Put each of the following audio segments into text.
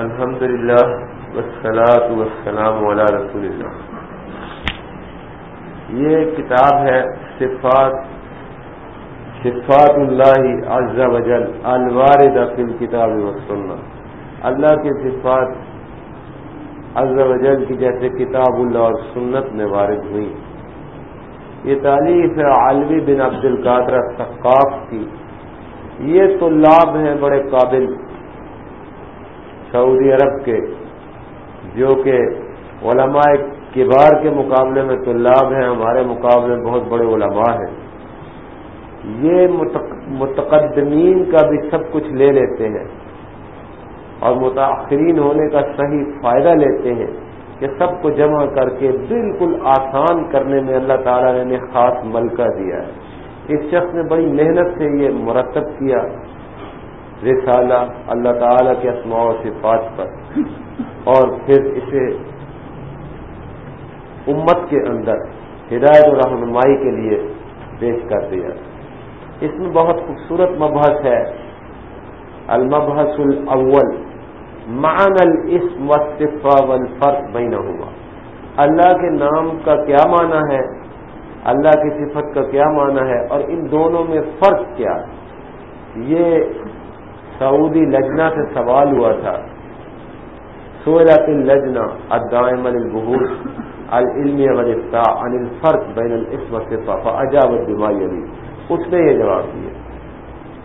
الحمد للہ وسلاۃ وسلام علی رسول اللہ یہ کتاب ہے صفات صفات اللہ عز و جل، الوارد فی الکتاب و سنت اللہ کے صفات عز و جل کی جیسے کتاب اللہ اور سنت میں وارد ہوئی. یہ تعلیف ہے عالمی بن عبد القادر ثقاف کی. یہ طلاب ہیں بڑے قابل سعودی عرب کے، جو کہ علماء کبار کے مقابلے میں طلاب ہیں، ہمارے مقابلے میں بہت بڑے علماء ہیں۔ یہ متقدمین کا بھی سب کچھ لے لیتے ہیں اور متاثرین ہونے کا صحیح فائدہ لیتے ہیں کہ سب کو جمع کر کے بالکل آسان کرنے میں اللہ تعالیٰ نے خاص ملکہ دیا ہے۔ اس شخص نے بڑی محنت سے یہ مرتب کیا۔ رسالہ اللہ تعالیٰ کے اسماع و صفات پر اور پھر اسے امت کے اندر ہدایت و رہنمائی کے لیے پیش کر دیا۔ اس میں بہت خوبصورت مبحث ہے۔ المبحث الاول مان الاسم والصفہ والفرق بینہما۔ اللہ کے نام کا کیا معنی ہے؟ اللہ کی صفت کا کیا معنی ہے؟ اور ان دونوں میں فرق کیا؟ یہ سعودی لجنا سے سوال ہوا تھا۔ سویرات الجنا ادائم البحوث العلم عن الفرق بین الاسم صفا عجاب الدمائی علی اس نے یہ جواب دیا۔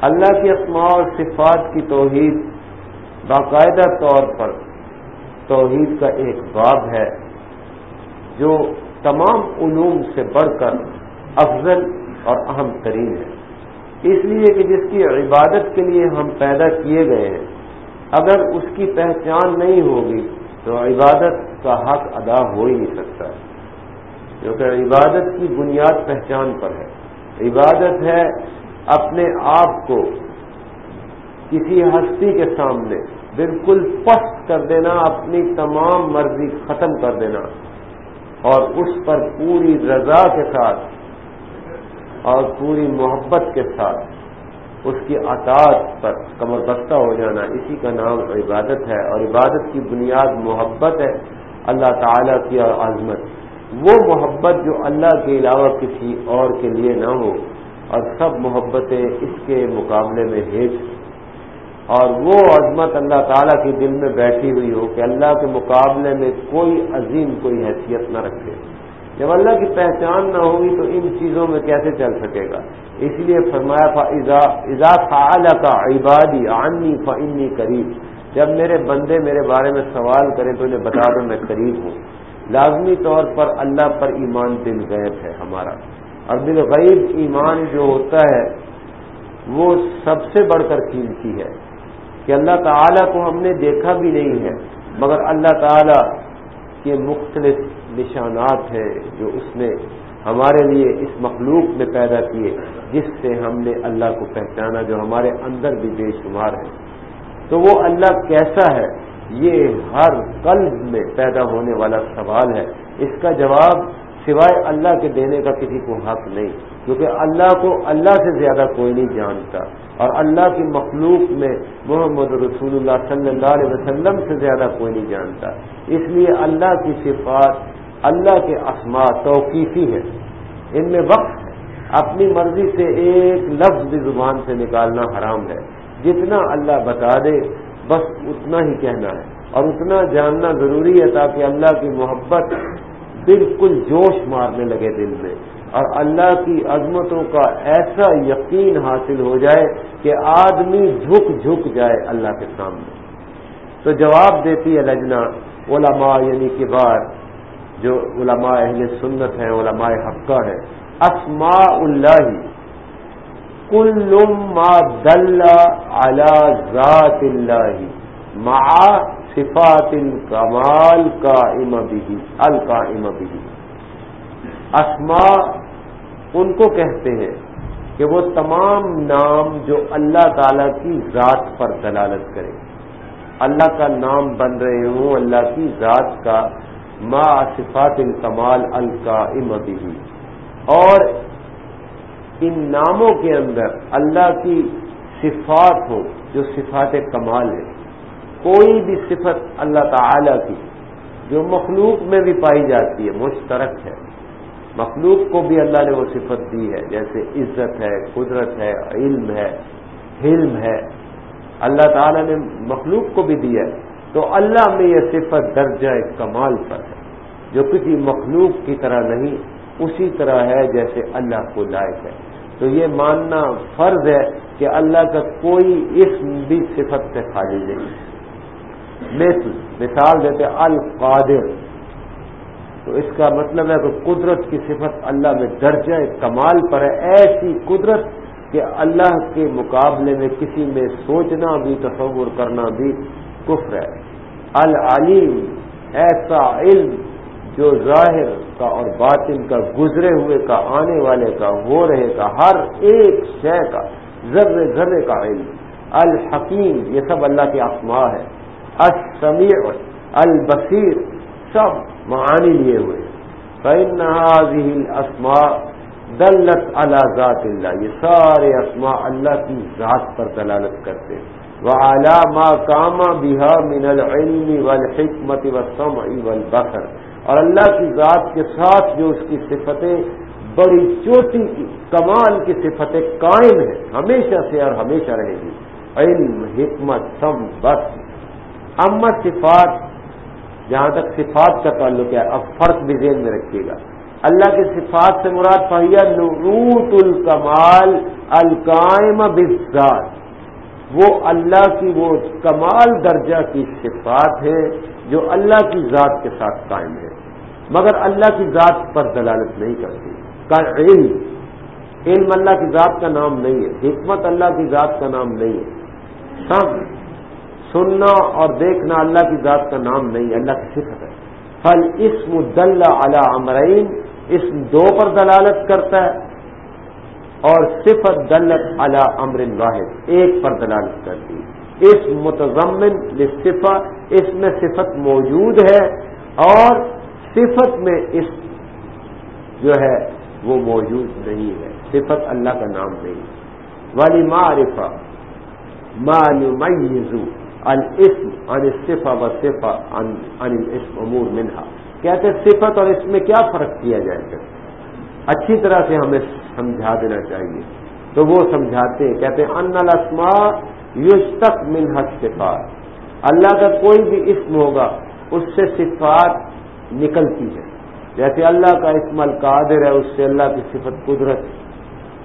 اللہ کی اسماء اور صفات کی توحید باقاعدہ طور پر توحید کا ایک باب ہے، جو تمام علوم سے بڑھ کر افضل اور اہم ترین ہے۔ اس لیے کہ جس کی عبادت کے لیے ہم پیدا کیے گئے ہیں، اگر اس کی پہچان نہیں ہوگی تو عبادت کا حق ادا ہو ہی نہیں سکتا۔ کیونکہ عبادت کی بنیاد پہچان پر ہے۔ عبادت ہے اپنے آپ کو کسی ہستی کے سامنے بالکل پست کر دینا، اپنی تمام مرضی ختم کر دینا اور اس پر پوری رضا کے ساتھ اور پوری محبت کے ساتھ اس کی اطاعت پر کمر بستہ ہو جانا اسی کا نام عبادت ہے اور عبادت کی بنیاد محبت ہے، اللہ تعالیٰ کی اور عظمت۔ وہ محبت جو اللہ کے علاوہ کسی اور کے لیے نہ ہو اور سب محبتیں اس کے مقابلے میں ہیچ۔ اور وہ عظمت اللہ تعالیٰ کے دل میں بیٹھی ہوئی ہو کہ اللہ کے مقابلے میں کوئی عظیم کوئی حیثیت نہ رکھے۔ جب اللہ کی پہچان نہ ہوگی تو ان چیزوں میں کیسے چل سکے گا؟ اس لیے فرمایا اضا کا عبادی عنی فنی قریب جب میرے بندے میرے بارے میں سوال کریں تو انہیں بتا دو میں قریب ہوں۔ لازمی طور پر اللہ پر ایمان دل غیب ہے ہمارا۔ اور دل غیب ایمان جو ہوتا ہے، وہ سب سے بڑھ کر قیمتی ہے۔ کہ اللہ تعالیٰ کو ہم نے دیکھا بھی نہیں ہے، مگر اللہ تعالیٰ کے مختلف نشانات ہیں جو اس نے ہمارے لیے اس مخلوق میں پیدا کیے، جس سے ہم نے اللہ کو پہچانا، جو ہمارے اندر بھی بے شمار ہے تو وہ اللہ کیسا ہے؟ یہ ہر قلب میں پیدا ہونے والا سوال ہے۔ اس کا جواب سوائے اللہ کے دینے کا کسی کو حق نہیں، کیونکہ اللہ کو اللہ سے زیادہ کوئی نہیں جانتا۔ اور اللہ کی مخلوق میں محمد رسول اللہ صلی اللہ علیہ وسلم سے زیادہ کوئی نہیں جانتا۔ اس لیے اللہ کی صفات اللہ کے اسماء توقیفی ہے ان میں وقت ہے اپنی مرضی سے ایک لفظ بھی زبان سے نکالنا حرام ہے۔ جتنا اللہ بتا دے، بس اتنا ہی کہنا ہے۔ اور اتنا جاننا ضروری ہے تاکہ اللہ کی محبت بالکل جوش مارنے لگے دل میں۔ اور اللہ کی عظمتوں کا ایسا یقین حاصل ہو جائے کہ آدمی جھک جھک جائے اللہ کے سامنے۔ تو جواب دیتی ہے لجنا، علماء یعنی کہ بار جو علماء اہل سنت ہیں، علماء حقہ ہے اسماء اللہ کل ما دل علی ذات اللہ مع صفات الکمال کا ام بھی بھی اسماء ان کو کہتے ہیں کہ وہ تمام نام جو اللہ تعالی کی ذات پر دلالت کرے اللہ کا نام بن رہے ہوں، اللہ کی ذات کا ما صفات الکمال القائم بھی اور ان ناموں کے اندر اللہ کی صفات ہو، جو صفات کمال ہے۔ کوئی بھی صفت اللہ تعالی کی، جو مخلوق میں بھی پائی جاتی ہے، مشترک ہے۔ مخلوق کو بھی اللہ نے وہ صفت دی ہے، جیسے عزت ہے، قدرت ہے، علم ہے، حلم ہے۔ اللہ تعالیٰ نے مخلوق کو بھی دیا ہے۔ تو اللہ میں یہ صفت درجہ کمال پر ہے، جو کسی مخلوق کی طرح نہیں، اسی طرح ہے جیسے اللہ کو لائق ہے۔ تو یہ ماننا فرض ہے کہ اللہ کا کوئی اسم بھی صفت سے خالی نہیں مثل، مثال دیتے القادر۔ تو اس کا مطلب ہے کہ قدرت کی صفت اللہ میں درجہ کمال پر ہے، ایسی قدرت کہ اللہ کے مقابلے میں کسی میں سوچنا بھی، تصور کرنا بھی کفر ہے۔ العلیم، ایسا علم جو ظاہر کا اور باطن کا گزرے ہوئے کا، آنے والے کا، ہو رہے کا، ہر ایک شے کا، ذرے ذرے کا علم۔ الحکیم، یہ سب اللہ کے آسما ہے۔ السمیع، البصیر، سب معانی لیے ہوئے۔ اسما دلت اللہ ذات اللہ یہ سارے اسما اللہ کی ذات پر دلالت کرتے ہیں۔ وہ علامہ کاما بہا من العلم والحکمت والسمع والبصر۔ اور اللہ کی ذات کے ساتھ جو اس کی صفتیں بڑی چوٹی کی، کمال کی صفتیں قائم ہیں، ہمیشہ سے اور ہمیشہ رہے گی۔ علم، حکمت، سم، بس۔ امت صفات، جہاں تک صفات کا تعلق ہے، اب فرق بھی ذہن میں رکھیے گا۔ اللہ کی صفات سے مراد فہیا نروت الکمال القائم بزاد وہ اللہ کی وہ کمال درجہ کی صفات ہے جو اللہ کی ذات کے ساتھ قائم ہے۔ مگر اللہ کی ذات پر دلالت نہیں کرتی۔ کا علم علم اللہ کی ذات کا نام نہیں ہے۔ حکمت اللہ کی ذات کا نام نہیں ہے۔ سب، سننا اور دیکھنا اللہ کی ذات کا نام نہیں ہے، اللہ کی صفت ہے۔ پھل اسم دلہ علی امرین اسم دو پر دلالت کرتا ہے۔ اور صفت دلت علی امر واحد، ایک پر دلالت کرتی اس متضمن صفا اس میں صفت موجود ہے اور صفت میں اس جو ہے وہ موجود نہیں ہے۔ صفت اللہ کا نام نہیں۔ والی معرفہ معلوم الاسم عن صفا و صفا عن الاسم امور منہا۔ کہتے صفت اور اس میں کیا فرق کیا جائے گا؟ اچھی طرح سے ہمیں سمجھا دینا چاہیے۔ تو وہ سمجھاتے ہیں، کہتے ہیں، ان الاسماء یشتق منہ صفات۔ اللہ کا کوئی بھی اسم ہوگا، اس سے صفات نکلتی ہے جیسے اللہ کا اسم القادر ہے، اس سے اللہ کی صفت قدرت،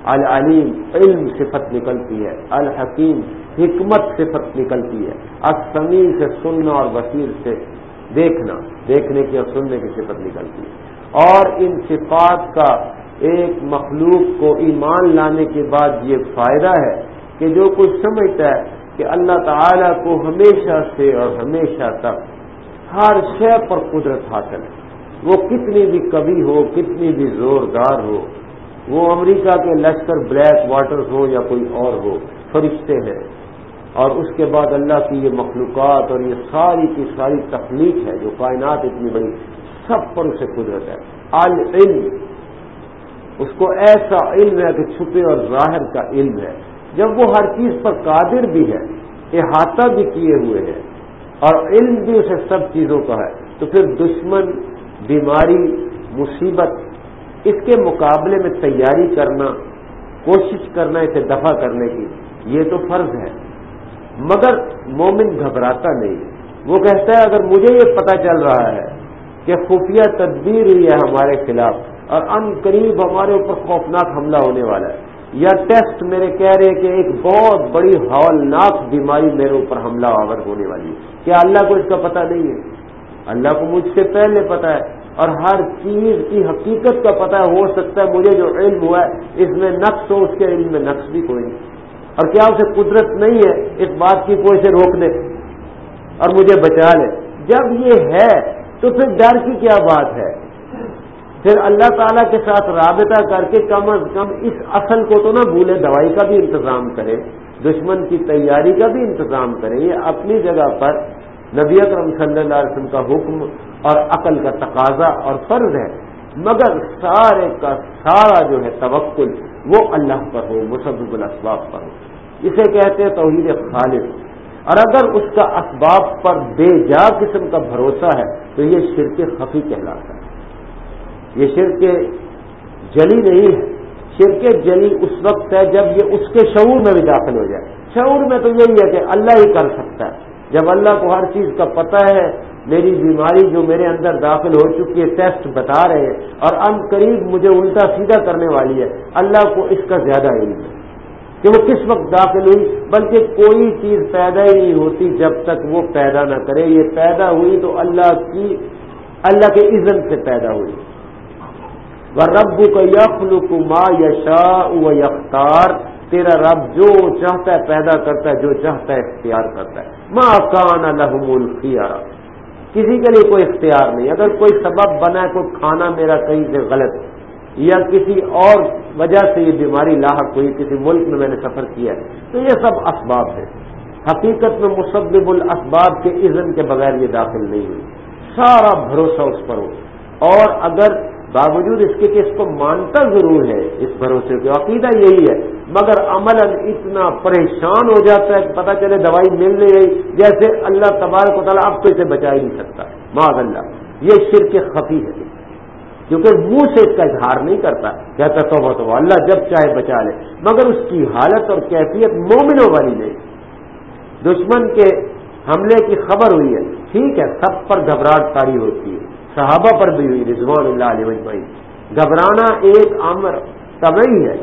العلیم، علم صفت نکلتی ہے۔ الحکیم، حکمت صفت نکلتی ہے۔ السمی سے سننا اور بصیر سے دیکھنا، دیکھنے کی اور سننے کی صفت نکلتی ہے۔ اور ان صفات کا ایک مخلوق کو ایمان لانے کے بعد یہ فائدہ ہے کہ جو کچھ سمجھتا ہے کہ اللہ تعالی کو ہمیشہ سے اور ہمیشہ تک ہر شے پر قدرت حاصل ہے۔ وہ کتنی بھی کبھی ہو، کتنی بھی زوردار ہو، وہ امریکہ کے لشکر بلیک واٹر ہو یا کوئی اور ہو، فرشتے ہیں۔ اور اس کے بعد اللہ کی یہ مخلوقات اور یہ ساری کی ساری تخلیق ہے جو کائنات اتنی بڑی، سب پر اسے قدرت ہے۔ العلم اس کو ایسا علم ہے کہ چھپے اور ظاہر کا علم ہے۔ جب وہ ہر چیز پر قادر بھی ہے، احاطہ بھی کیے ہوئے ہیں اور علم بھی اسے سب چیزوں کا ہے، تو پھر دشمن، بیماری، مصیبت، اس کے مقابلے میں تیاری کرنا، کوشش کرنا، اسے دفع کرنے کی، یہ تو فرض ہے۔ مگر مومن گھبراتا نہیں۔ وہ کہتا ہے، اگر مجھے یہ پتا چل رہا ہے کہ خفیہ تدبیر ہوئی ہے ہمارے خلاف اور ان قریب ہمارے اوپر خوفناک حملہ ہونے والا ہے۔ یا ٹیسٹ میرے کہہ رہے کہ ایک بہت بڑی ہولناک بیماری میرے اوپر حملہ آور ہونے والی ہے۔ کیا اللہ کو اس کا پتہ نہیں ہے؟ اللہ کو مجھ سے پہلے پتا ہے۔ اور ہر چیز کی حقیقت کا پتہ ہو سکتا ہے، مجھے جو علم ہوا ہے، اس میں نقص ہو اس کے علم میں نقص بھی کوئی نہیں۔ اور کیا اسے قدرت نہیں ہے اس بات کی کوئی سے روک دے اور مجھے بچا لے۔ جب یہ ہے تو پھر ڈر کی کیا بات ہے؟ پھر اللہ تعالیٰ کے ساتھ رابطہ کر کے کم از کم اس اصل کو تو نہ بھولے، دوائی کا بھی انتظام کرے، دشمن کی تیاری کا بھی انتظام کرے، یہ اپنی جگہ پر نبی اکرم صلی اللہ علیہ وسلم کا حکم اور عقل کا تقاضا اور فرض ہے، مگر سارے کا سارا جو ہے توکل، وہ اللہ پر ہو مسبب الاسباب پر ہو۔ اسے کہتے ہیں توحید خالص۔ اور اگر اس کا اسباب پر بے جا قسم کا بھروسہ ہے، تو یہ شرک خفی کہلاتا ہے۔ یہ شرک جلی نہیں ہے۔ شرک جلی اس وقت ہے جب یہ اس کے شعور میں بھی داخل ہو جائے۔ شعور میں تو یہی ہے کہ اللہ ہی کر سکتا ہے۔ جب اللہ کو ہر چیز کا پتہ ہے، میری بیماری جو میرے اندر داخل ہو چکی ہے ٹیسٹ بتا رہے ہیں، اور ان قریب مجھے الٹا سیدھا کرنے والی ہے، اللہ کو اس کا زیادہ علم ہے۔ کہ وہ کس وقت داخل ہوئی؟ بلکہ کوئی چیز پیدا ہی نہیں ہوتی جب تک وہ پیدا نہ کرے۔ یہ پیدا ہوئی تو اللہ کی، اللہ کے عزن سے پیدا ہوئی۔ وہ رب کو یخل ما یشا و یختار تیرا رب جو چاہتا ہے پیدا کرتا ہے، جو چاہتا ہے اختیار کرتا ہے۔ ماں کان الحم الخیار کسی کے لیے کوئی اختیار نہیں۔ اگر کوئی سبب بنا ہے، کوئی کھانا میرا کہیں سے غلط، یا کسی اور وجہ سے یہ بیماری لاحق ہوئی، کسی ملک میں میں نے سفر کیا ہے، تو یہ سب اسباب ہے حقیقت میں مسبب الاسباب کے اذن کے بغیر یہ داخل نہیں ہوئی۔ سارا بھروسہ اس پر ہو۔ اور اگر باوجود اس کے کہ اس کو مانتا ضرور ہے، اس بھروسے کو عقیدہ یہی ہے۔ مگر عمل اتنا پریشان ہو جاتا ہے کہ پتہ چلے دوائی مل نہیں رہی، جیسے اللہ تبارک و تعالیٰ اب تو اسے بچا ہی نہیں سکتا۔ معذ اللہ یہ شرک خفی ہے۔ کیونکہ منہ سے اس کا اظہار نہیں کرتا، کہتا تو وہ تو اللہ جب چاہے بچا لے۔ مگر اس کی حالت اور کیفیت مومنوں والی نہیں۔ دشمن کے حملے کی خبر ہوئی ہے، ٹھیک ہے، سب پر گھبراہٹ تاری ہوتی ہے۔ صحابہ پر بھی ہوئی، رضوان اللہ علیہ بھائی گھبرانا ایک عمر طبعی ہے،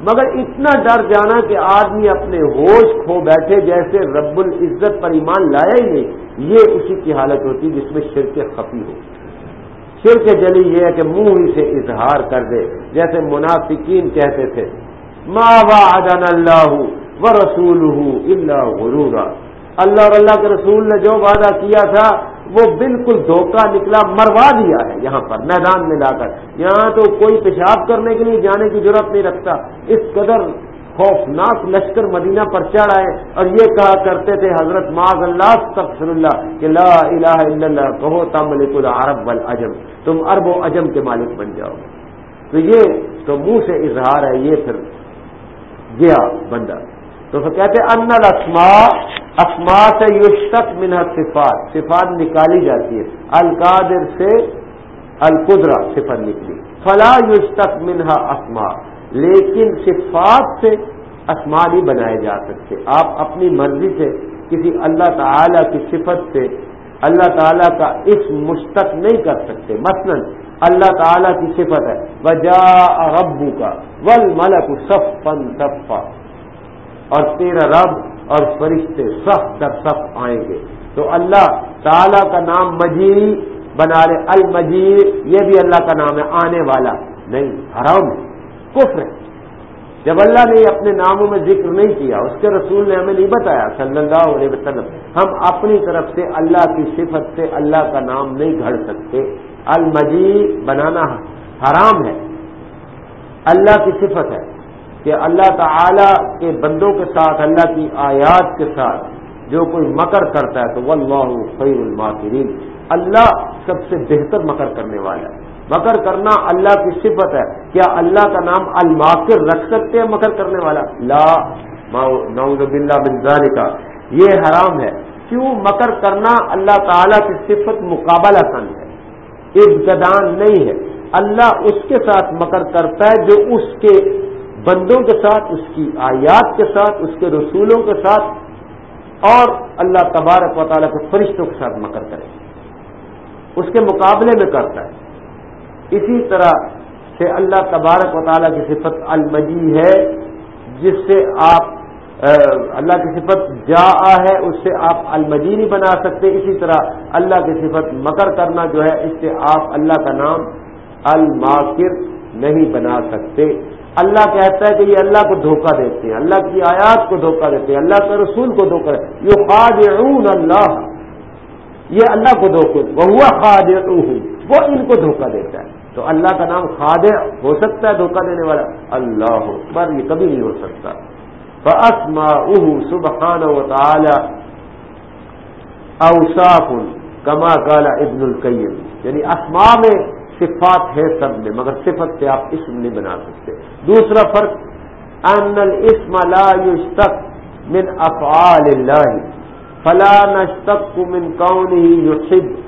مگر اتنا ڈر جانا کہ آدمی اپنے ہوش کھو بیٹھے جیسے رب العزت پر ایمان لایا ہی نہیں۔ یہ اسی کی حالت ہوتی جس میں شرک خفی ہو۔ شرک جلی یہ ہے کہ منہ ہی سے اظہار کر دے، جیسے منافقین کہتے تھے، ما وعدنا اللہ و رسول اللہ غرورا۔ اللہ اور اللہ کے رسول نے جو وعدہ کیا تھا وہ بالکل دھوکہ نکلا، مروا دیا ہے یہاں پر، میدان میں لا کر۔ یہاں تو کوئی پیشاب کرنے کے لیے جانے کی ضرورت نہیں رکھتا۔ اس قدر خوفناک لشکر مدینہ پر چڑھ آئے اور یہ کہا کرتے تھے حضرت معاذ اللہ تفصر اللہ، کہ لا الہ الا اللہ کہو تم ملک العرب والعجم، تم عرب و عجم کے مالک بن جاؤ۔ تو یہ تو منہ سے اظہار ہے، یہ پھر گیا بندہ۔ تو کہتے ان الاسماء اسما سے یشتق منہ صفات صفات نکالی جاتی ہے۔ القادر سے القدرا صفت نکلی۔ فلا یشتق منہا اسما، لیکن صفات سے اسما نہیں بنائے جا سکتے۔ آپ اپنی مرضی سے کسی اللہ تعالی کی صفت سے اللہ تعالیٰ کا اس مشتق نہیں کر سکتے۔ مثلا اللہ تعالیٰ کی صفت ہے وجا ابو کا ول ملک صف اور تیرا رب اور فرشتے سخت در سخت آئیں گے۔ تو اللہ تعالی کا نام مجیر بنا رہے المجیر، یہ بھی اللہ کا نام ہے، آنے والا۔ نہیں، حرام ہے، کفر ہے۔ جب اللہ نے اپنے ناموں میں ذکر نہیں کیا، اس کے رسول نے ہمیں نہیں بتایا، صلی اللہ علیہ وسلم۔ ہم اپنی طرف سے اللہ کی صفت سے اللہ کا نام نہیں گھڑ سکتے۔ المجیر بنانا حرام ہے۔ اللہ کی صفت ہے۔ کہ اللہ تعالی کے بندوں کے ساتھ، اللہ کی آیات کے ساتھ جو کوئی مکر کرتا ہے تو واللہ خیر الماکرین۔ اللہ سب سے بہتر مکر کرنے والا ہے۔ مکر کرنا اللہ کی صفت ہے۔ کیا اللہ کا نام الماکر رکھ سکتے ہیں مکر کرنے والا؟ لا۔ نعوذ باللہ من ذالک یہ حرام ہے۔ کیوں مکر کرنا اللہ تعالی کی صفت مقابلہ سن ہے؟ ابتدان نہیں ہے۔ اللہ اس کے ساتھ مکر کرتا ہے جو اس کے بندوں کے ساتھ، اس کی آیات کے ساتھ، اس کے رسولوں کے ساتھ، اور اللہ تبارک و تعالیٰ کے فرشتوں کے ساتھ مکر کرے۔ اس کے مقابلے میں کرتا ہے۔ اسی طرح سے اللہ تبارک و تعالیٰ کی صفت المجی ہے، جس سے آپ اللہ کی صفت جا ہے، اس سے آپ المجی نہیں بنا سکتے۔ اسی طرح اللہ کی صفت مکر کرنا جو ہے، اس سے آپ اللہ کا نام الماکر نہیں بنا سکتے۔ اللہ کہتا ہے کہ یہ اللہ کو دھوکہ دیتے ہیں، اللہ کی آیات کو دھوکہ دیتے ہیں، اللہ کے رسول کو دھوکہ دیتے یہ خاد اللہ۔ یہ اللہ کو دھوکے وہ خاد وہ ان کو دھوکہ دیتا ہے۔ تو اللہ کا نام خاد ہو سکتا ہے دھوکہ دینے والا۔ اللہ پر یہ کبھی نہیں ہو سکتا۔ بسما اہ سبحان و تعالی اوساف کما کالا ابن القیم۔ یعنی اسما میں صفات ہے سب میں، مگر صفت سے آپ اسم نہیں بنا سکتے۔ دوسرا فرق ان الاسم لا يشتق من افعال اللہ فلا نشتق من كونه يحب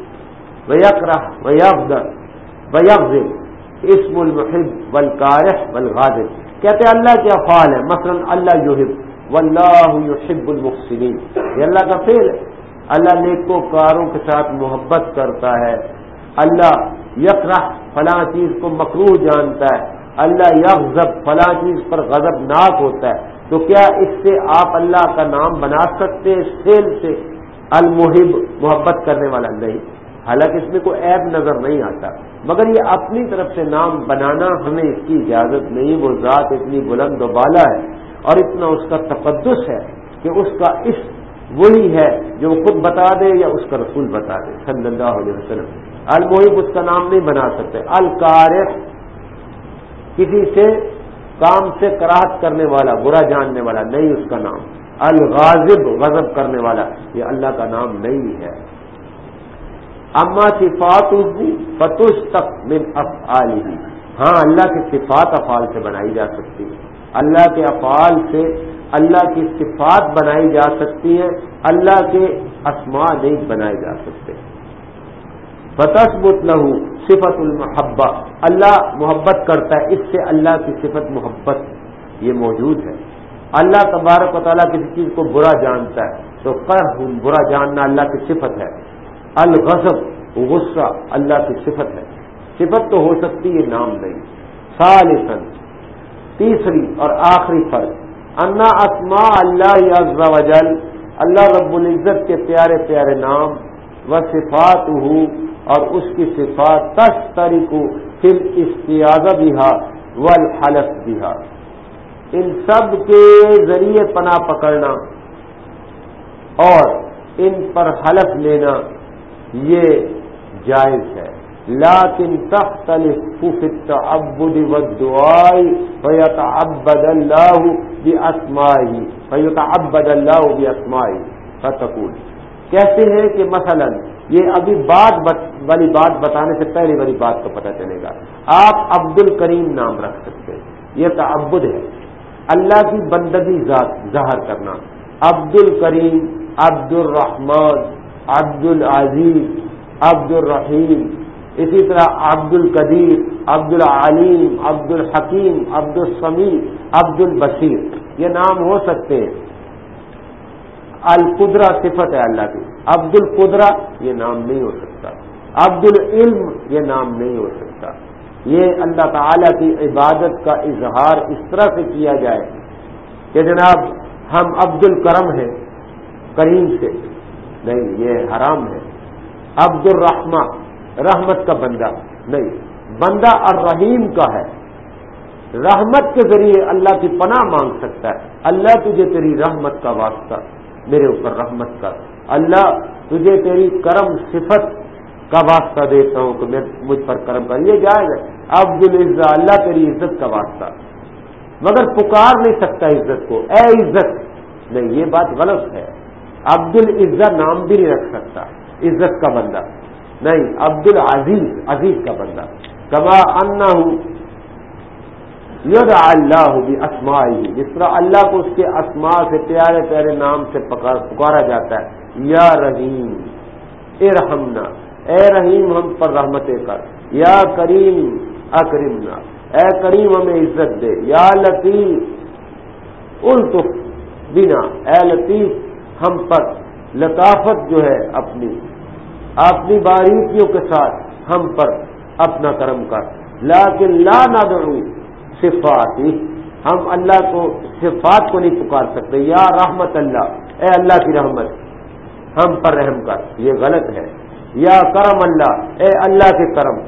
ويكره ويغضب ويغضب، اسم المحب والكاره والغاضب۔ کہتے ہیں، اللہ کے افعال ہیں، مثلا اللہ یحب واللہ یحب المحسنین یہ اللہ کا فعل ہے۔ اللہ نیکو کاروں کے ساتھ محبت کرتا ہے۔ اللہ یکرہ فلاں چیز کو مکروح جانتا ہے۔ اللہ یغضب، فلاں چیز پر غضب ناک ہوتا ہے۔ تو کیا اس سے آپ اللہ کا نام بنا سکتے ہیں؟ فیل سے المحب، محبت کرنے والا نہیں۔ حالانکہ اس میں کوئی عیب نظر نہیں آتا۔ مگر یہ اپنی طرف سے نام بنانا ہمیں اس کی اجازت نہیں، وہ ذات اتنی بلند و بالا ہے اور اتنا اس کا تقدس ہے کہ اس کا اس وہی ہے جو وہ خود بتا دے یا اس کا رسول بتا دے۔ صلی اللہ علیہ وسلم۔ المحب اس کا نام نہیں بنا سکتے۔ الکارف کسی سے کام سے کراہت کرنے والا، برا جاننے والا، نہیں اس کا نام۔ الغازب غضب کرنے والا، یہ اللہ کا نام نہیں ہے۔ اما صفات فتوش تک من افعال ہی ہاں اللہ کی صفات افعال سے بنائی جا سکتی ہے اللہ کے افعال سے اللہ کی صفات بنائی جا سکتی ہے اللہ کے اسماء نہیں بنائے جا سکتے۔ بتسبت لہو صفت المحبہ اللہ محبت کرتا ہے، اس سے اللہ کی صفت محبت یہ موجود ہے۔ اللہ تبارک و تعالیٰ کسی چیز کو برا جانتا ہے، تو کر برا جاننا اللہ کی صفت ہے۔ الغضب، غصہ اللہ کی صفت ہے۔ صفت تو ہو سکتی ہے نام نہیں۔ سالسن تیسری اور آخری فرق انا اسما اللہ وجل اللہ رب العزت کے پیارے پیارے نام، و صفات اور اس کی صفات تش تاریخ پھر اشتیاز بھی بھی ان سب کے ذریعے پناہ پکڑنا اور ان پر حلف لینا یہ جائز ہے۔ لاکن تختلف التعبد والدعاء فيتعبد الله باسمائه فيتعبد الله باسمائه فتقول۔ کہتے ہیں کہ مثلا یہ ابھی بات والی بات بتانے سے پہلے والی بات کو پتہ چلے گا۔ آپ عبد الکریم نام رکھ سکتے ہیں۔ یہ تعبد ہے۔ اللہ کی بندگی ذات ظاہر کرنا۔ عبد الکریم عبد الرحمان عبد العزیز عبد الرحیم اسی طرح عبد القدیر عبد العلیم عبد الحکیم عبد السمی عبد البشیر یہ نام ہو سکتے ہیں۔ القدرا صفت ہے اللہ کی۔ عبد القدرا یہ نام نہیں ہو سکتا۔ عبد العلم یہ نام نہیں ہو سکتا۔ یہ اللہ تعالی کی عبادت کا اظہار اس طرح سے کیا جائے کہ جناب ہم عبد الکرم ہیں، کریم سے۔ نہیں، یہ حرام ہے۔ عبد الرحمہ رحمت کا بندہ۔ نہیں، بندہ الرحیم کا ہے۔ رحمت کے ذریعے اللہ کی پناہ مانگ سکتا ہے۔ اللہ تجھے تیری رحمت کا واسطہ، میرے اوپر رحمت کا اللہ تجھے تیری کرم صفت کا واسطہ دیتا ہوں کہ میں مجھ پر کرم کر یہ جائز ہے عبد العزا اللہ تیری عزت کا واسطہ۔ مگر پکار نہیں سکتا عزت کو۔ اے عزت، نہیں، یہ بات غلط ہے۔ عبد العزا نام بھی نہیں رکھ سکتا۔ عزت کا بندہ۔ نہیں عبد العزیز عزیز کا بندہ۔ کما انا ہوں اللہ بھی اسمائی جس طرح اللہ کو اس کے اسما سے پیارے پیارے نام سے پکارا جاتا ہے یا رحیم، اے رحمنا، اے رحیم ہم پر رحمتیں کر، یا کریم اکریمنا اے کریم ہمیں عزت دے، یا لطیف الطف بنا، اے لطیف ہم پر لطافت جو ہے اپنی اپنی باریکیوں کے ساتھ ہم پر اپنا کرم کر، لیکن لا نہ صفات ہم اللہ کو صفات کو نہیں پکار سکتے، یا رحمت اللہ، اے اللہ کی رحمت ہم پر رحم کر۔ یہ غلط ہے۔ یا کرم اللہ، اے اللہ کے کرم،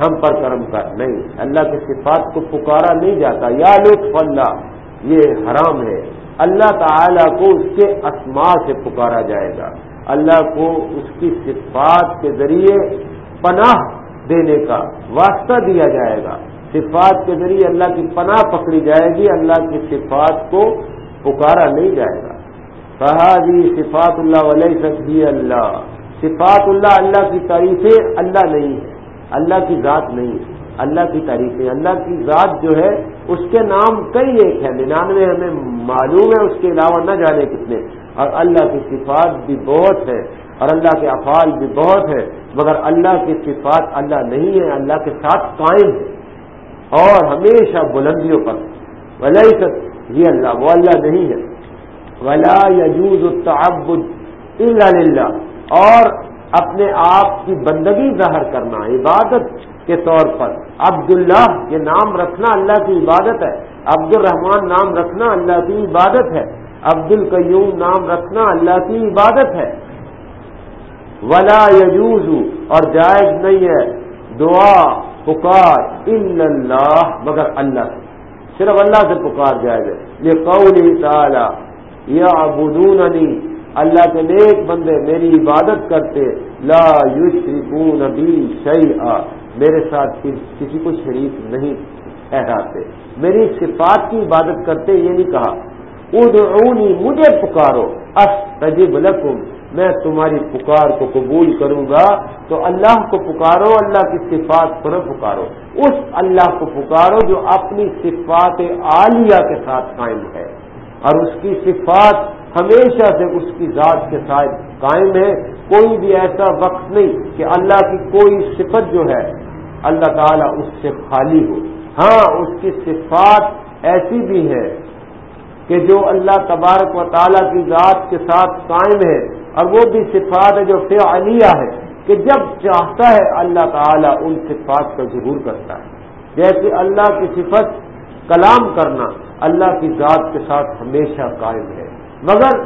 ہم پر کرم کر۔ نہیں، اللہ کے صفات کو پکارا نہیں جاتا۔ یا لطف اللہ، یہ حرام ہے۔ اللہ تعالی کو اس کے اسما سے پکارا جائے گا۔ اللہ کو اس کی صفات کے ذریعے پناہ دینے کا واسطہ دیا جائے گا۔ صفات کے ذریعے اللہ کی پناہ پکڑی جائے گی۔ اللہ کی صفات کو پکارا نہیں جائے گا۔ کہا جی صفات اللہ علیہ سبھی اللہ صفات اللہ اللہ کی تعریفیں اللہ نہیں ہے اللہ کی ذات نہیں ہے اللہ کی تعریفیں۔ اللہ کی ذات جو ہے، اس کے نام کئی ایک ہے ننانوے ہمیں معلوم ہے اس کے علاوہ نہ جانے کتنے۔ اور اللہ کی صفات بھی بہت ہے اور اللہ کے افعال بھی بہت ہے مگر اللہ کی صفات اللہ نہیں ہے اللہ کے ساتھ قائم ہے اور ہمیشہ بلندیوں پر۔ ولا یہ اللہ وہ اللہ نہیں ہے۔ ولا یجوز التعبد الا اور اپنے آپ کی بندگی ظاہر کرنا، عبادت کے طور پر۔ عبداللہ یہ نام رکھنا اللہ کی عبادت ہے۔ عبد الرحمان نام رکھنا اللہ کی عبادت ہے۔ عبد القیوم نام رکھنا اللہ کی عبادت ہے۔ ولا یجوز اور جائز نہیں ہے۔ دعا، پکار اللہ، مگر اللہ۔ صرف اللہ سے پکار جائز ہے۔ یہ قولی تعالی۔ یا ابودون اللہ کے نیک بندے میری عبادت کرتے. لا یشرکون بی شیئا. میرے ساتھ کسی کو شریک نہیں ٹھہراتے. میری صفات کی عبادت کرتے یہ نہیں کہا. ادعونی، مجھے پکارو. تجب لکم. میں تمہاری پکار کو قبول کروں گا. تو اللہ کو پکارو، اللہ کی صفات پر پکارو. اس اللہ کو پکارو جو اپنی صفات عالیہ کے ساتھ قائم ہے. اور اس کی صفات ہمیشہ سے اس کی ذات کے ساتھ قائم ہے۔ کوئی بھی ایسا وقت نہیں کہ اللہ کی کوئی صفت جو ہے، اللہ تعالیٰ اس سے خالی ہو۔ ہاں اس کی صفات ایسی بھی ہے کہ جو اللہ تبارک و تعالیٰ کی ذات کے ساتھ قائم ہے۔ اور وہ بھی صفات ہے جو فعلیہ ہے کہ جب چاہتا ہے اللہ تعالیٰ ان صفات کا ضرور کرتا ہے۔ جیسے اللہ کی صفت کلام کرنا اللہ کی ذات کے ساتھ ہمیشہ قائم ہے۔ مگر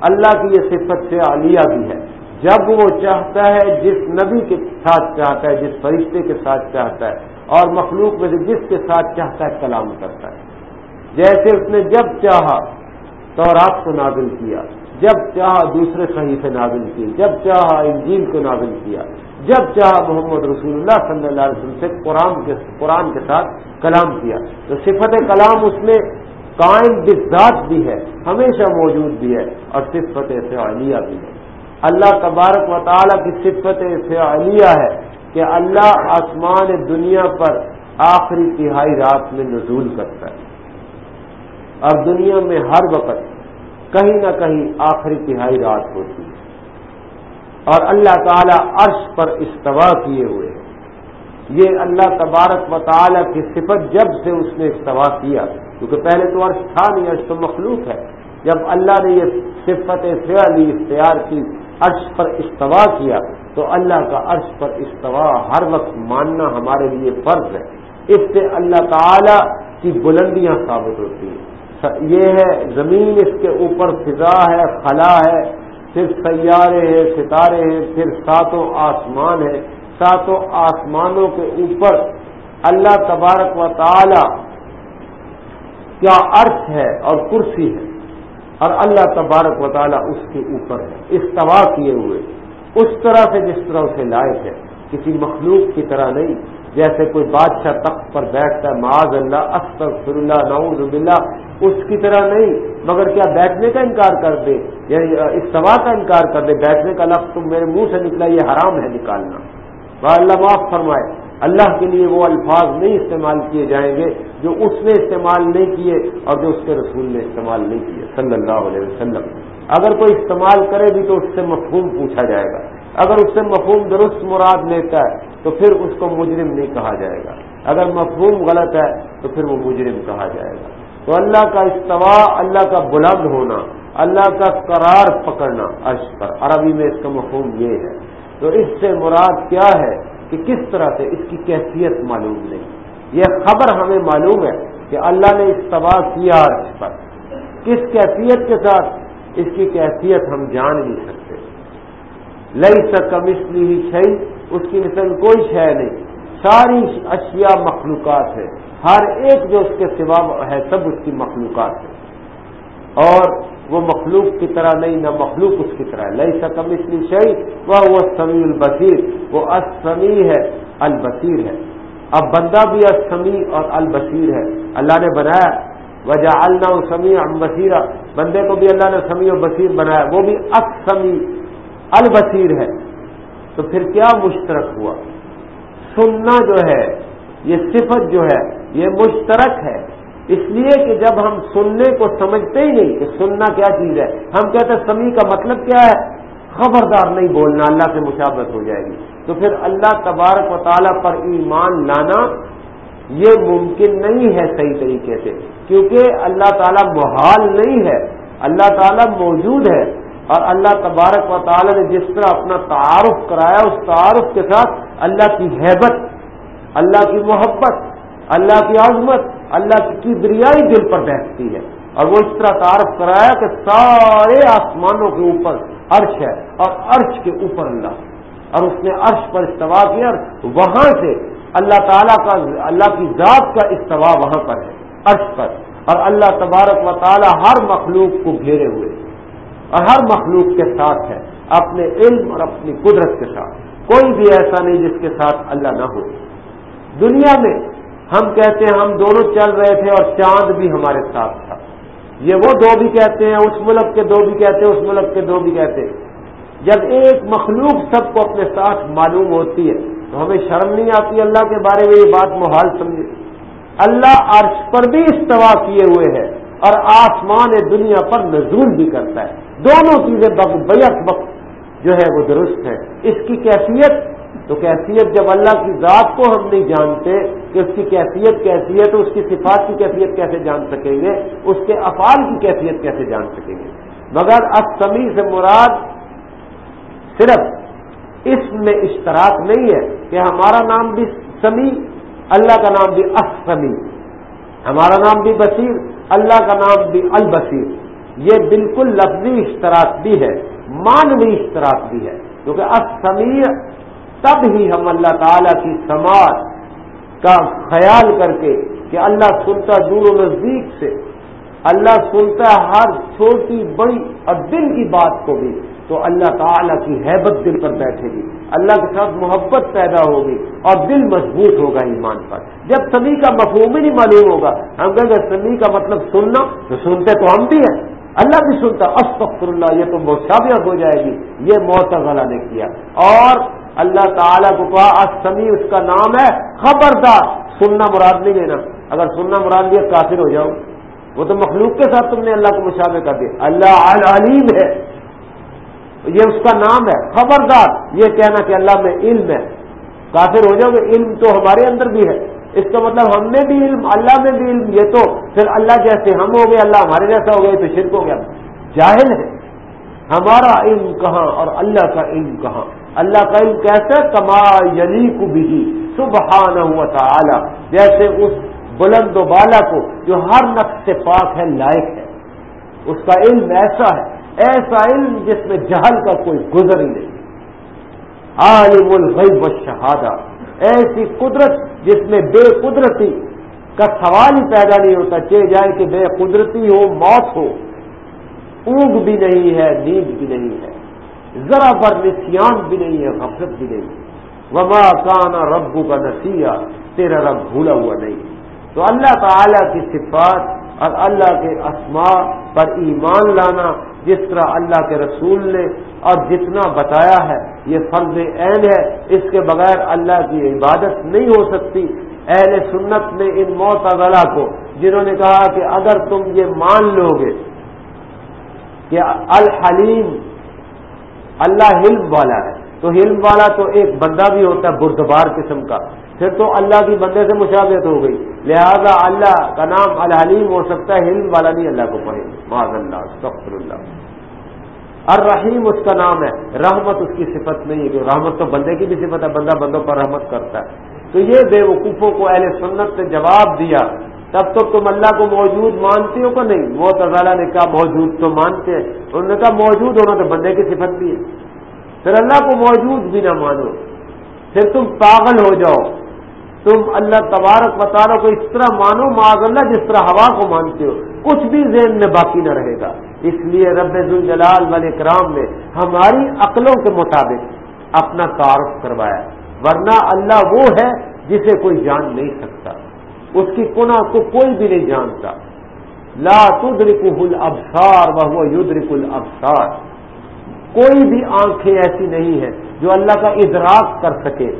اللہ کی یہ صفت سے عالیہ بھی ہے۔ جب وہ چاہتا ہے، جس نبی کے ساتھ چاہتا ہے، جس فرشتے کے ساتھ چاہتا ہے، اور مخلوق میں سے جس کے ساتھ چاہتا ہے، کلام کرتا ہے۔ جیسے اس نے جب چاہا تو رات کو نازل کیا۔ جب چاہا، دوسرے صحیح سے نازل کیے۔ جب چاہا، انجیل کو نازل کیا۔ جب چاہا محمد رسول اللہ صلی اللہ علیہ وسلم سے قرآن کے قرآن کے ساتھ کلام کیا، تو صفت کلام اس میں قائم بذات بھی ہے، ہمیشہ موجود بھی ہے اور صفت فعلیہ بھی ہے۔ اللہ تبارک و تعالیٰ کی صفت فعلیہ ہے کہ اللہ آسمان دنیا پر آخری تہائی رات میں نزول کرتا ہے۔ اور دنیا میں ہر وقت کہیں نہ کہیں آخری تہائی رات ہوتی ہے۔ اور اللہ تعالیٰ عرش پر استوا کیے ہوئے یہ اللہ تبارک و تعالیٰ کی صفت جب سے اس نے استوا کیا، کیونکہ پہلے تو عرش تھا نہیں، عرش تو مخلوق ہے۔ جب اللہ نے یہ صفت فعلی اختیار کی، عرش پر استوا کیا، تو اللہ کا عرش پر استوا ہر وقت ماننا ہمارے لیے فرض ہے۔ اس سے اللہ تعالی کی بلندیاں ثابت ہوتی ہیں۔ یہ ہے، زمین اس کے اوپر فضا ہے، خلا ہے پھر سیارے ہیں، ستارے ہیں، پھر ساتوں آسمان ہے ساتوں آسمانوں کے اوپر اللہ تبارک و تعالی کیا ارتھ ہے اور کرسی ہے اور اللہ تبارک و تعالیٰ اس کے اوپر ہے۔ استوا کیے ہوئے، اس طرح سے جس طرح اسے لائق ہے۔ کسی مخلوق کی طرح نہیں۔ جیسے کوئی بادشاہ تخت پر بیٹھتا ہے، معاذ اللہ استغفر اللہ نعوذ باللہ، اس کی طرح نہیں، مگر کیا بیٹھنے کا انکار کر دے؟ یعنی استوا کا انکار کر دے، بیٹھنے کا لفظ تم میرے منہ سے نکلا، یہ حرام ہے نکالنا۔ اللہ معاف فرمائے، اللہ کے لیے وہ الفاظ نہیں استعمال کیے جائیں گے جو اس نے استعمال نہیں کیے اور جو اس کے رسول نے استعمال نہیں کیے، صلی اللہ علیہ وسلم۔ اگر کوئی استعمال کرے بھی تو اس سے مفہوم پوچھا جائے گا۔ اگر اس سے مفہوم درست مراد لیتا ہے تو پھر اس کو مجرم نہیں کہا جائے گا۔ اگر مفہوم غلط ہے تو پھر وہ مجرم کہا جائے گا۔ تو اللہ کا استوا اللہ کا بلند ہونا، اللہ کا قرار پکڑنا عرش پر۔ عربی میں اس کا مفہوم یہ ہے۔ تو اس سے مراد کیا ہے کہ کس طرح سے اس کی کیفیت معلوم نہیں۔ یہ خبر ہمیں معلوم ہے کہ اللہ نے استفاع کیا عرش پر۔ کس کیفیت کے ساتھ؟ اس کی کیفیت ہم جان نہیں سکتے۔ لئی سکم اس لیے شہی اس کی مثل کوئی شے نہیں۔ ساری اشیاء مخلوقات ہے ہر ایک جو اس کے سوا ہے، سب اس کی مخلوقات ہے اور وہ مخلوق کی طرح نہیں، نہ مخلوق اس کی طرح۔ لئی سکم اس لیے شہی وہ سمیع البصیر۔ وہ اسمی ہے، البصیر ہے۔ اب بندہ بھی اسمی اور البصیر ہے۔ اللہ نے بنایا۔ وجہ اللہ سمیع بصیرہ بندے کو بھی اللہ نے سمیع و بصیر بنایا۔ وہ بھی اسمی البصیر ہے۔ تو پھر کیا مشترک ہوا؟ سننا جو ہے، یہ صفت جو ہے، یہ مشترک ہے۔ اس لیے کہ جب ہم سننے کو سمجھتے ہی نہیں کہ سننا کیا چیز ہے، ہم کہتے ہیں سمی کا مطلب کیا ہے؟ خبردار نہیں بولنا، اللہ سے مشابت ہو جائے گی۔ تو پھر اللہ تبارک و تعالیٰ پر ایمان لانا یہ ممکن نہیں ہے صحیح طریقے سے، کیونکہ اللہ تعالیٰ محال نہیں ہے۔ اللہ تعالیٰ موجود ہے۔ اور اللہ تبارک و تعالیٰ نے جس طرح اپنا تعارف کرایا، اس تعارف کے ساتھ اللہ کی حیبت، اللہ کی محبت، اللہ کی عظمت، اللہ کی بریائی دل پر بیٹھتی ہے۔ اور وہ اس طرح تعارف کرایا کہ سارے آسمانوں کے اوپر عرش ہے اور عرش کے اوپر اللہ۔ اور اس نے عرش پر استوا کیا اور وہاں سے اللہ تعالیٰ کا، اللہ کی ذات کا استوا وہاں پر ہے، عرش پر۔ اور اللہ تبارک و تعالیٰ ہر مخلوق کو گھیرے ہوئے۔ اور ہر مخلوق کے ساتھ ہے، اپنے علم اور اپنی قدرت کے ساتھ۔ کوئی بھی ایسا نہیں جس کے ساتھ اللہ نہ ہو۔ دنیا میں ہم کہتے ہیں ہم دونوں چل رہے تھے اور چاند بھی ہمارے ساتھ تھا۔ یہ وہ دو بھی کہتے ہیں، اس ملک کے دو بھی کہتے ہیں، اس ملک کے دو بھی کہتے ہیں۔ جب ایک مخلوق سب کو اپنے ساتھ معلوم ہوتی ہے، تو ہمیں شرم نہیں آتی اللہ کے بارے میں یہ بات محال سمجھے۔ اللہ عرش پر بھی استوا کیے ہوئے ہے۔ اور آسمان دنیا پر نزول بھی کرتا ہے۔ دونوں چیزیں بیک وقت جو ہے وہ درست ہے اس کی کیفیت؟ تو کیفیت جب اللہ کی ذات کو ہم نہیں جانتے کہ اس کی کیفیت کیسی ہے، تو اس کی صفات کی کیفیت کیسے جان سکیں گے؟ اس کے افعال کی کیفیت کیسے جان سکیں گے؟ مگر اسمی سے مراد صرف اس میں اشتراک نہیں ہے کہ ہمارا نام بھی سمی اللہ کا نام بھی اسمی ہمارا نام بھی بصیر اللہ کا نام بھی البصیر. یہ بالکل لفظی اشتراک بھی ہے مانوی اشتراک بھی ہے، کیونکہ اسمی تب ہی ہم اللہ تعالی کی سماج کا خیال کر کے کہ اللہ سنتا دور و نزدیک سے، اللہ سنتا ہر چھوٹی بڑی اور دل کی بات کو بھی تو اللہ تعالیٰ کی حیبت دل پر بیٹھے گی۔ اللہ کے ساتھ محبت پیدا ہوگی اور دل مضبوط ہوگا ایمان پر۔ جب سبھی کا مفہوم ہی نہیں معلوم ہوگا، ہم کہیں گے سبھی کا مطلب سننا، تو سنتے تو ہم بھی ہیں۔ اللہ بھی سنتا استغفر اللہ یہ تو موسابیت ہو جائے گی۔ یہ موتلا نے کیا۔ اور اللہ تعالیٰ کو کہا اسمی اس کا نام ہے، خبردار۔ سننا مراد نہیں لینا۔ اگر سننا مراد لیا کافر ہو جاؤ۔ وہ تو مخلوق کے ساتھ تم نے اللہ کو مشابہ کر دیا۔ اللہ علیم ہے۔ یہ اس کا نام ہے۔ خبردار، یہ کہنا کہ اللہ میں علم ہے۔ کافر ہو جاؤ گے علم تو ہمارے اندر بھی ہے۔ اس کا مطلب ہم میں بھی علم، اللہ میں بھی علم، یہ تو پھر اللہ جیسے ہم ہو گئے، اللہ ہمارے جیسا ہو گئے، تو شرک ہو گیا۔ جاہل ہے۔ ہمارا علم کہاں اور اللہ کا علم کہاں؟ اللہ کا علم کیسے کما یلی کو بھی سبحان ہوا تھا جیسے اس بلند و بالا کو جو ہر نقص سے پاک ہے، لائق ہے۔ اس کا علم ایسا ہے۔ ایسا علم جس میں جہل کا کوئی گزر ہی نہیں۔ عالم الغیب شہادہ ایسی قدرت جس میں بے قدرتی کا سوال ہی پیدا نہیں ہوتا چے جائے کہ بے قدرتی ہو، موت ہو۔ اونگ بھی نہیں ہے، نیند بھی نہیں ہے۔ ذرا پر نسیان بھی نہیں ہے، غفلت بھی نہیں۔ وما کانا ربو کا نسیہ تیرا رب بھولا ہوا نہیں۔ تو اللہ تعالی کی صفات اور اللہ کے اسماء پر ایمان لانا جس طرح اللہ کے رسول نے اور جتنا بتایا ہے، یہ فرض عین ہے۔ اس کے بغیر اللہ کی عبادت نہیں ہو سکتی۔ اہل سنت نے ان موت کو، جنہوں نے کہا کہ اگر تم یہ مان لو گے کہ الحلیم اللہ علم والا ہے، تو علم والا تو ایک بندہ بھی ہوتا ہے، بردبار قسم کا۔ پھر تو اللہ کی بندے سے مشابت ہو گئی۔ لہذا اللہ کا نام الحلیم ہو سکتا ہے علم والا نہیں اللہ کو پڑھے۔ معذ اللہ سفر اللہ۔ الرحیم اس کا نام ہے۔ رحمت اس کی صفت نہیں ہے۔ رحمت تو بندے کی بھی صفت ہے، بندہ بندوں پر رحمت کرتا ہے۔ تو یہ بے وقوفوں کو اہل سنت نے جواب دیا۔ تب تو تم اللہ کو موجود مانتے ہو کہ نہیں؟ وہ تزالہ نے کہا، موجود تو مانتے ہیں۔ انہوں نے کہا، موجود ہونا تو بندے کی صفت بھی ہے۔ پھر اللہ کو موجود بھی نہ مانو۔ پھر تم پاگل ہو جاؤ۔ تم اللہ تبارک مطالعہ کو اس طرح مانو معذ اللہ، جس طرح ہوا کو مانتے ہو۔ کچھ بھی ذہن میں باقی نہ رہے گا۔ اس لیے رب الجلال والے کرام نے ہماری عقلوں کے مطابق اپنا تعارف کروایا۔ ورنہ اللہ وہ ہے جسے کوئی جان نہیں سکتا۔ اس کی کنہ کو کوئی بھی نہیں جانتا۔ لا تدرک الابصار وہ یدرک الابصار۔ کوئی بھی آنکھیں ایسی نہیں ہے جو اللہ کا ادراک کر سکے۔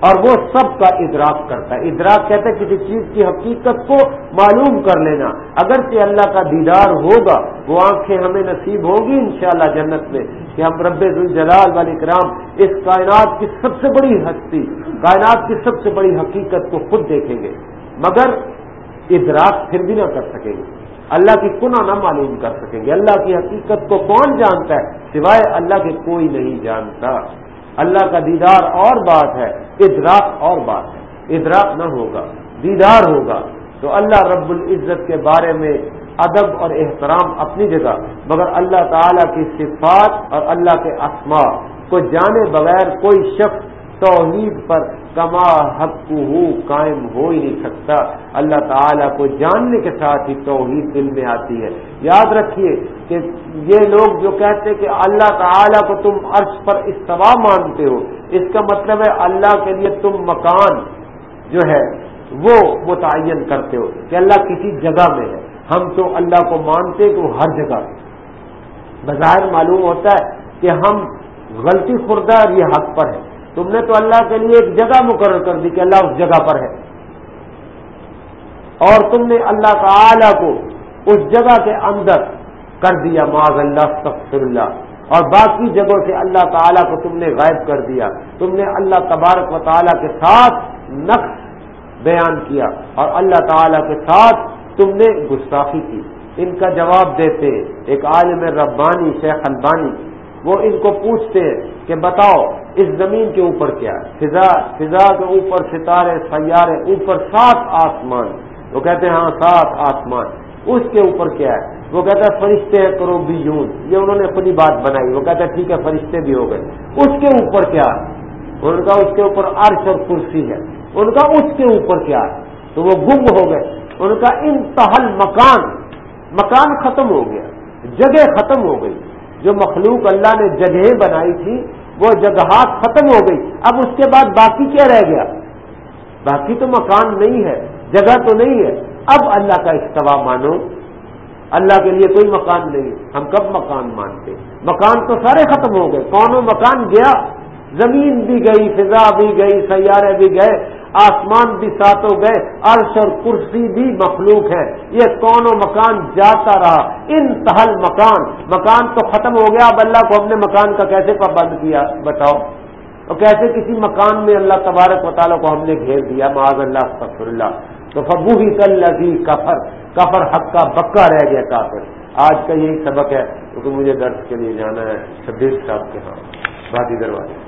اور وہ سب کا ادراک کرتا ہے۔ ادراک کہتا ہے کسی چیز کی حقیقت کو معلوم کر لینا۔ اگر سے اللہ کا دیدار ہوگا، وہ آنکھیں ہمیں نصیب ہوگی انشاءاللہ جنت میں کہ ہم رب الجلال والی کرام اس کائنات کی سب سے بڑی ہستی، کائنات کی سب سے بڑی حقیقت کو خود دیکھیں گے۔ مگر ادراک پھر بھی نہ کر سکیں گے۔ اللہ کی کنہ نہ معلوم کر سکیں گے۔ اللہ کی حقیقت کو کون جانتا ہے؟ سوائے اللہ کے کوئی نہیں جانتا۔ اللہ کا دیدار اور بات ہے، ادراک اور بات ہے۔ ادراک نہ ہوگا، دیدار ہوگا۔ تو اللہ رب العزت کے بارے میں ادب اور احترام اپنی جگہ، مگر اللہ تعالیٰ کی صفات اور اللہ کے اسماء کو جانے بغیر کوئی شخص توحید پر کما حق ہو قائم ہو ہی نہیں سکتا۔ اللہ تعالیٰ کو جاننے کے ساتھ ہی توحید دل میں آتی ہے۔ یاد رکھیے کہ یہ لوگ جو کہتے کہ اللہ تعالیٰ کو تم عرش پر استوا مانتے ہو، اس کا مطلب ہے اللہ کے لیے تم مکان جو ہے وہ متعین کرتے ہو کہ اللہ کسی جگہ میں ہے۔ ہم تو اللہ کو مانتے کہ وہ ہر جگہ۔ بظاہر معلوم ہوتا ہے کہ ہم غلطی خوردہ اور یہ حق پر ہے تم نے تو اللہ کے لیے ایک جگہ مقرر کر دی کہ اللہ اس جگہ پر ہے۔ اور تم نے اللہ تعالی کو اس جگہ کے اندر کر دیا، معاذ اللہ سخر اللہ۔ اور باقی جگہوں سے اللہ تعالیٰ کو تم نے غائب کر دیا۔ تم نے اللہ تبارک و تعالیٰ کے ساتھ نقص بیان کیا اور اللہ تعالیٰ کے ساتھ تم نے گستاخی کی۔ ان کا جواب دیتے ایک عالم ربانی شیخ البانی وہ ان کو پوچھتے ہیں کہ بتاؤ اس زمین کے اوپر کیا ہے؟ فضا فضا کے اوپر ستارے، سیارے، اوپر سات آسمان۔ وہ کہتے ہیں ہاں سات آسمان۔ اس کے اوپر کیا ہے؟ وہ کہتا ہے، فرشتے ہیں کرو بھی یون یہ انہوں نے خود ہی بات بنائی۔ وہ کہتا ہے، ٹھیک ہے، فرشتے بھی ہو گئے۔ اس کے اوپر کیا ہے؟ ان کا اس کے اوپر عرش اور کرسی ہے۔ ان کا اس کے اوپر کیا ہے؟ تو وہ گم ہو گئے۔ ان کا انتہل مکان مکان ختم ہو گیا۔ جگہ ختم ہو گئی۔ جو مخلوق اللہ نے جگہیں بنائی تھی، وہ جگہات ختم ہو گئی۔ اب اس کے بعد باقی کیا رہ گیا؟ باقی تو مکان نہیں ہے، جگہ تو نہیں ہے۔ اب اللہ کا استوا مانو۔ اللہ کے لیے کوئی مکان نہیں۔ ہم کب مکان مانتے؟ مکان تو سارے ختم ہو گئے۔ کون مکان گیا؟ زمین بھی گئی، فضا بھی گئی، سیارے بھی گئے۔ آسمان بھی ساتوں گئے، عرش اور کرسی بھی مخلوق ہے یہ کون و مکان جاتا رہا؟ ان تحل مکان۔ مکان تو ختم ہو گیا، اب اللہ کو ہم نے مکان کا کیسے پابند کیا؟ بتاؤ۔ اور کیسے کسی مکان میں اللہ تبارک و تعالیٰ کو ہم نے گھیر دیا؟ معاذ اللہ فخر اللہ تو فبو ہی کل کفر۔ کفر حق کا بکا رہ گیا کافر۔ آج کا یہی سبق ہے، کیونکہ مجھے درد کے لیے جانا ہے، شبیر صاحب کے ہاں بھاتی دروازے۔